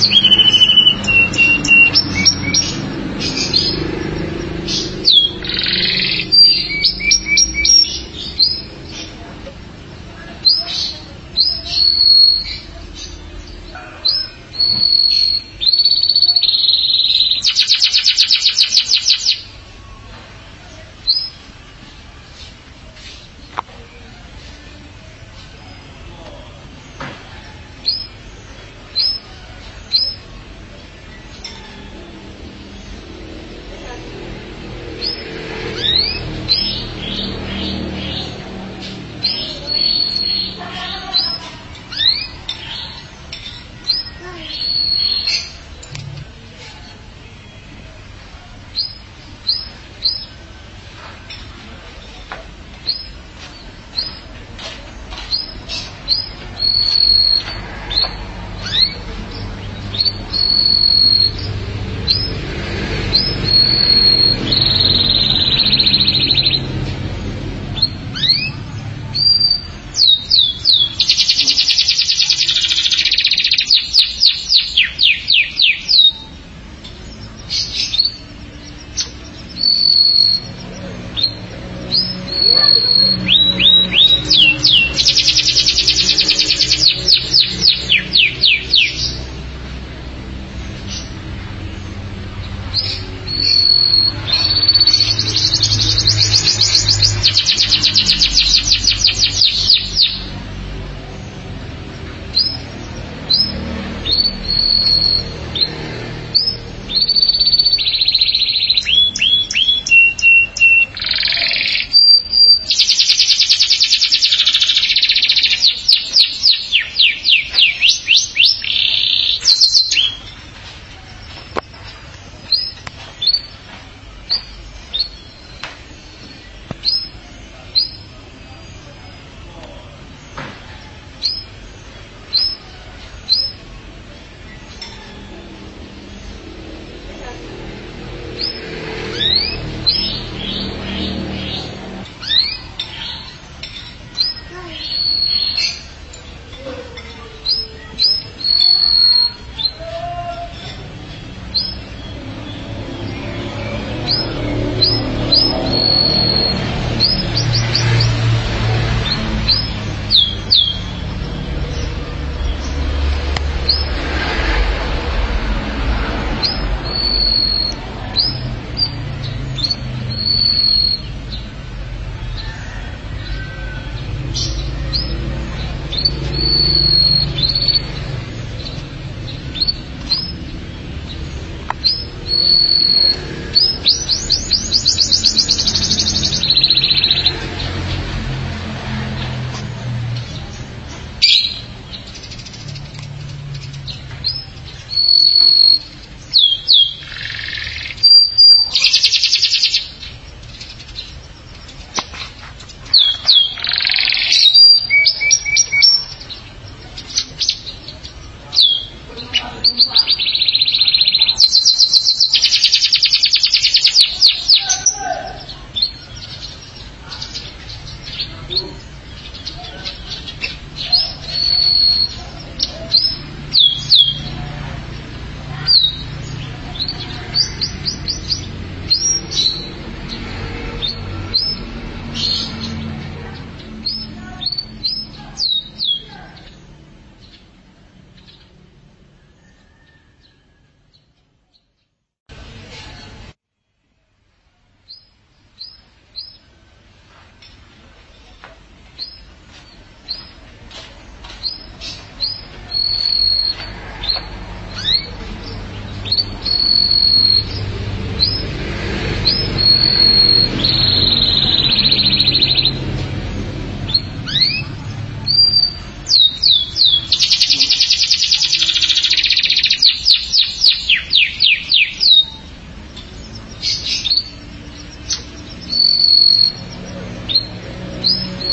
Thank you.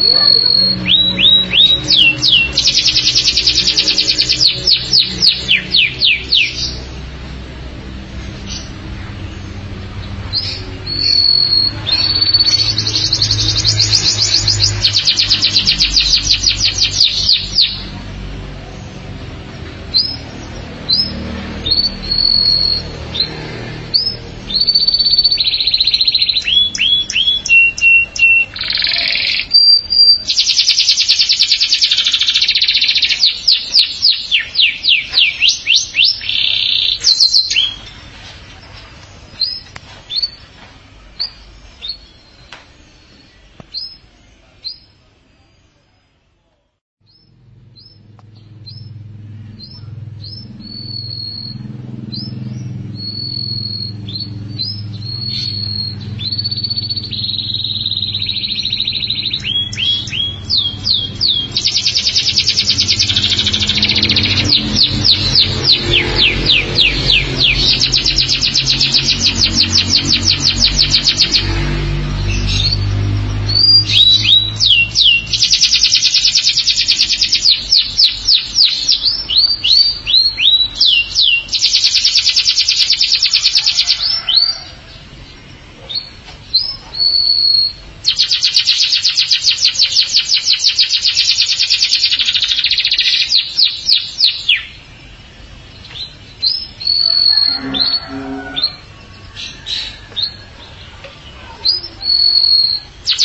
you you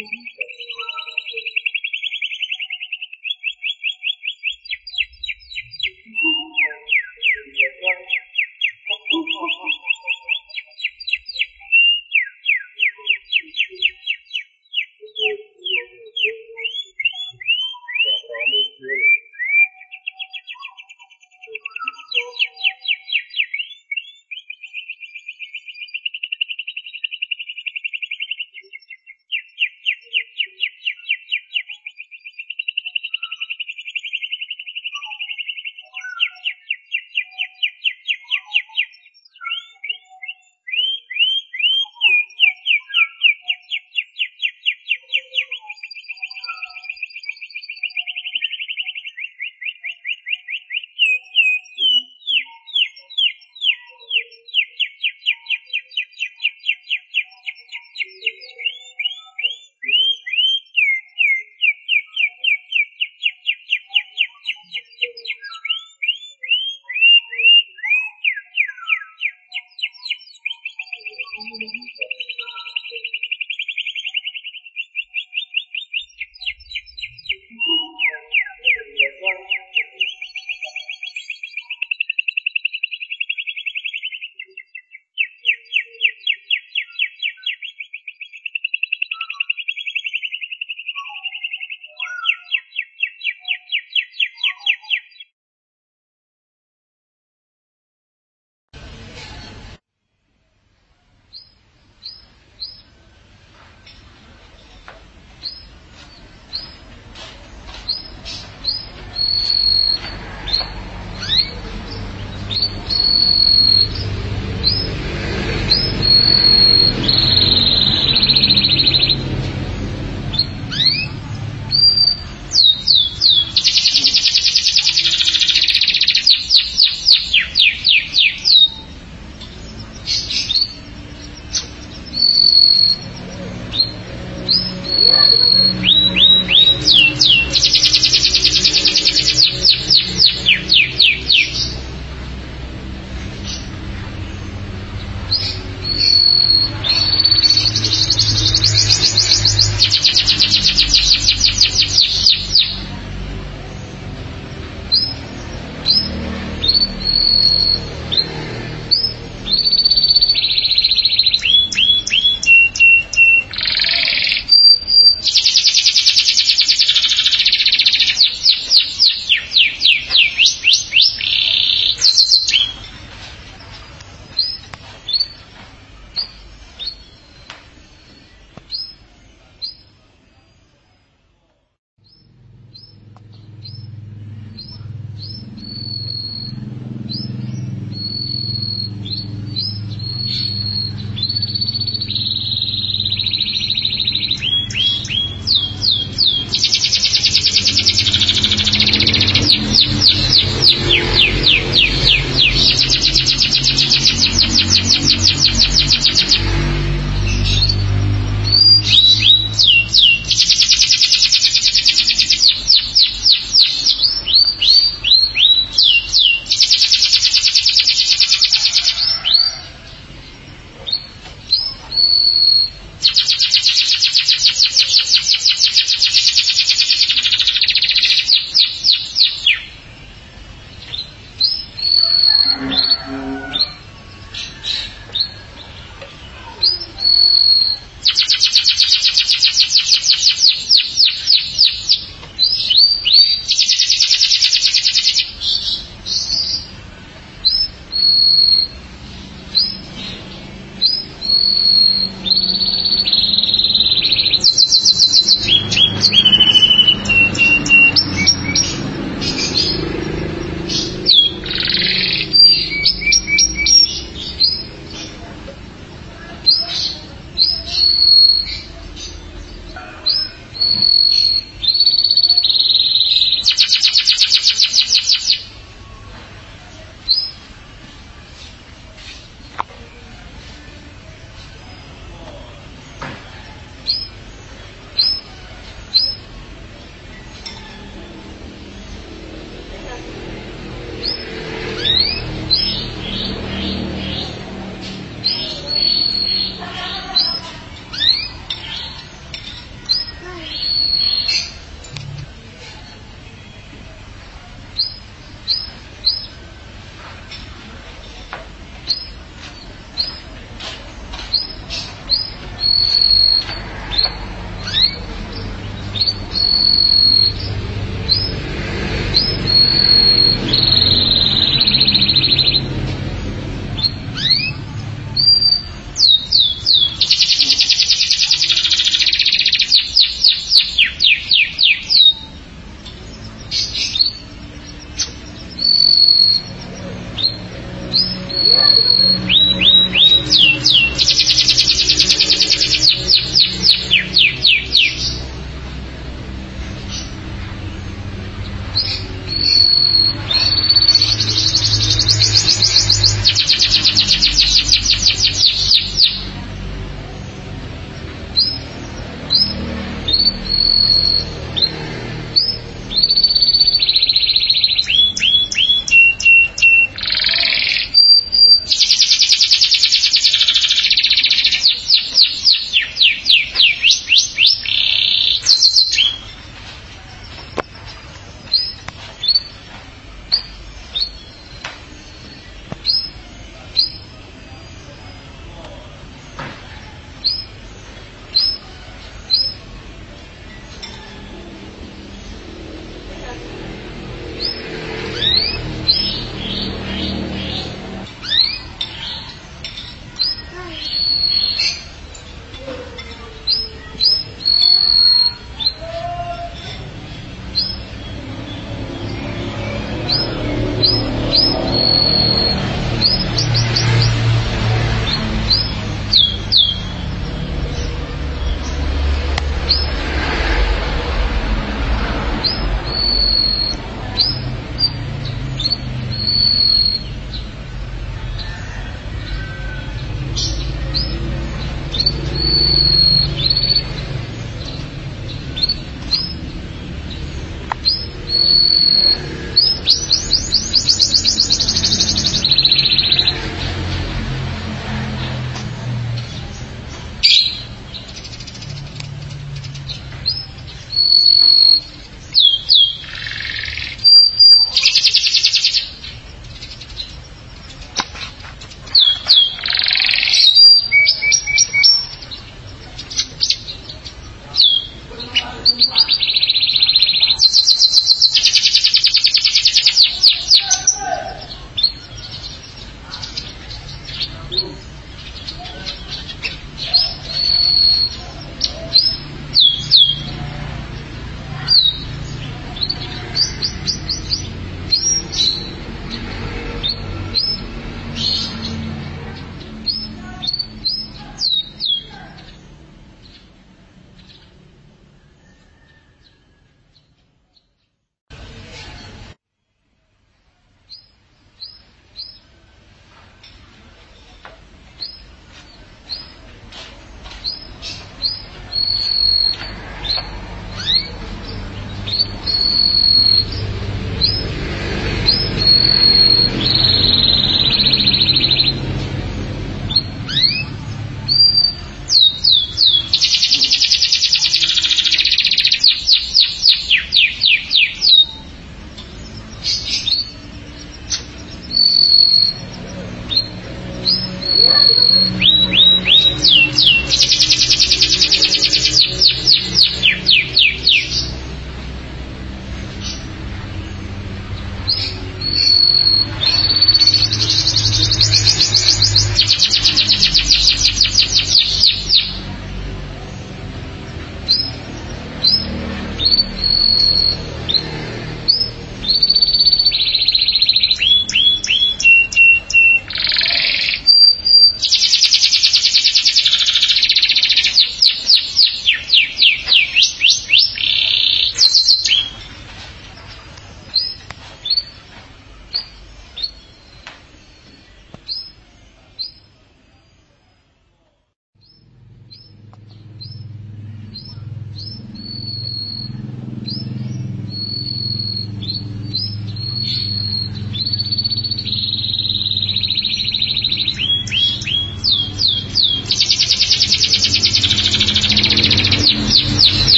Mm-hmm. Yeah.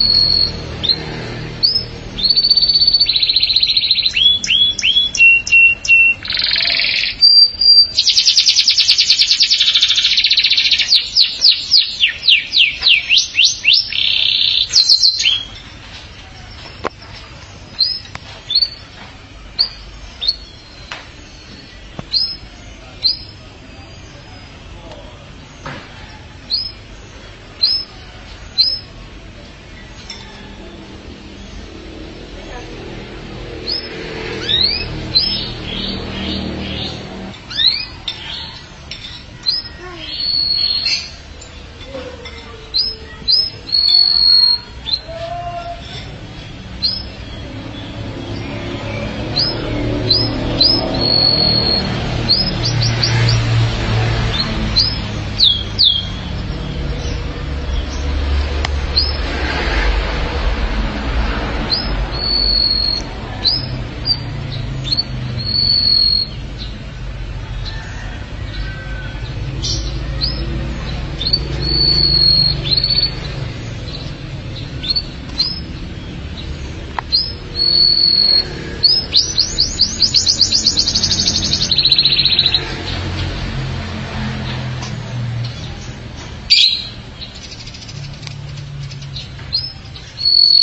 うん。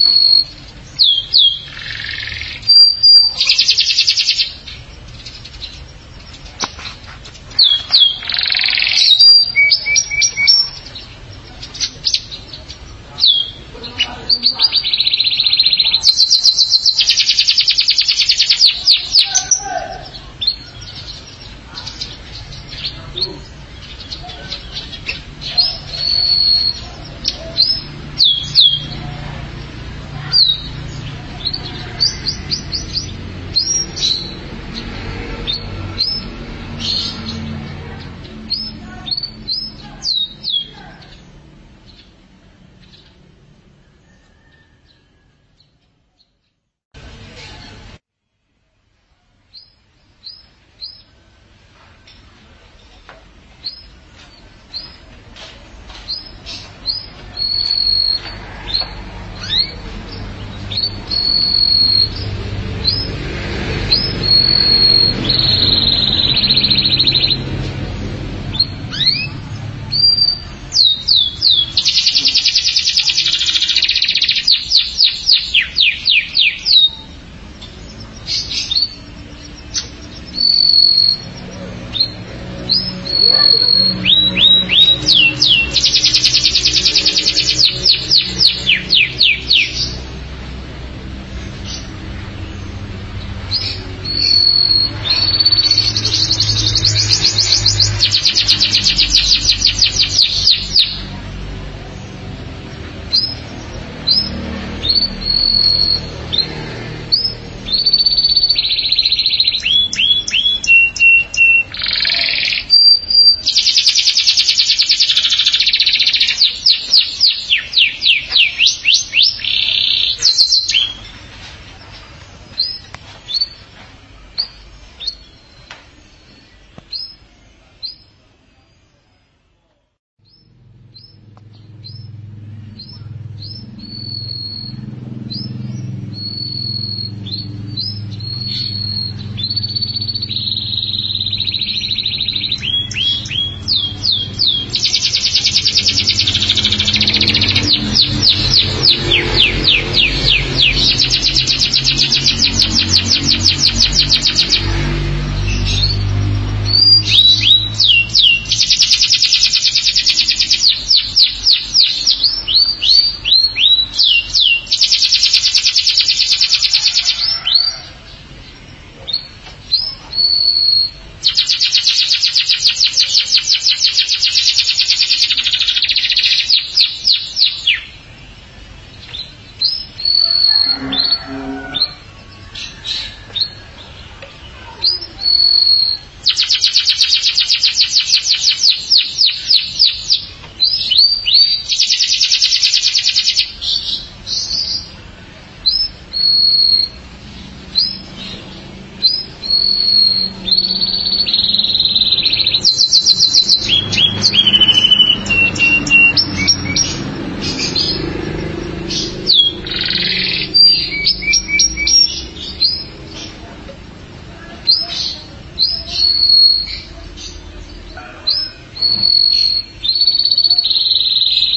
you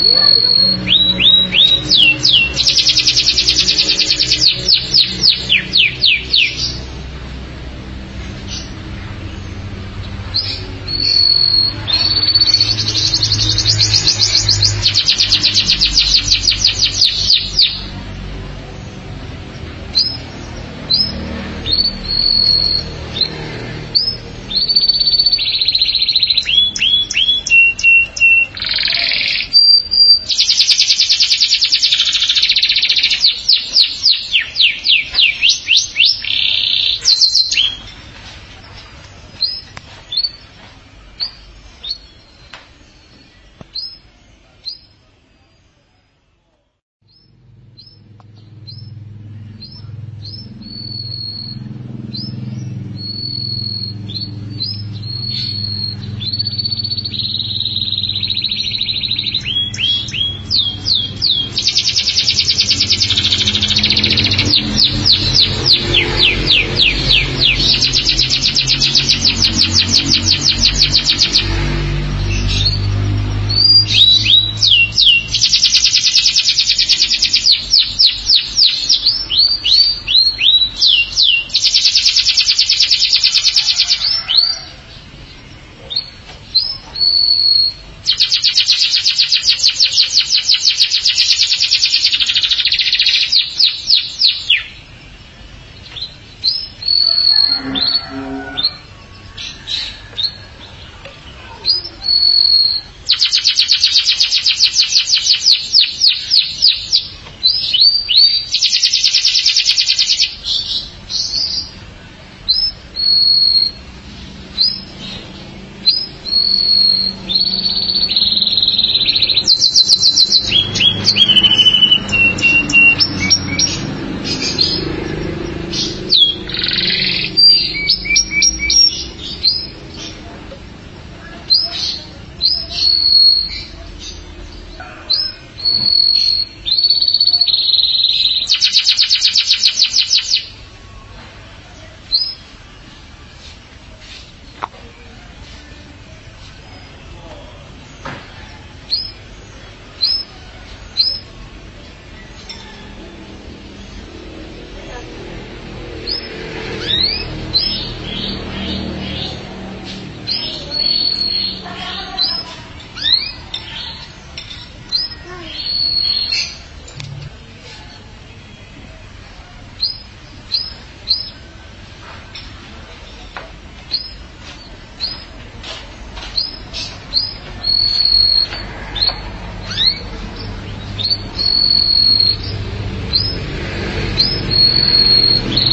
Yeah. Thank you.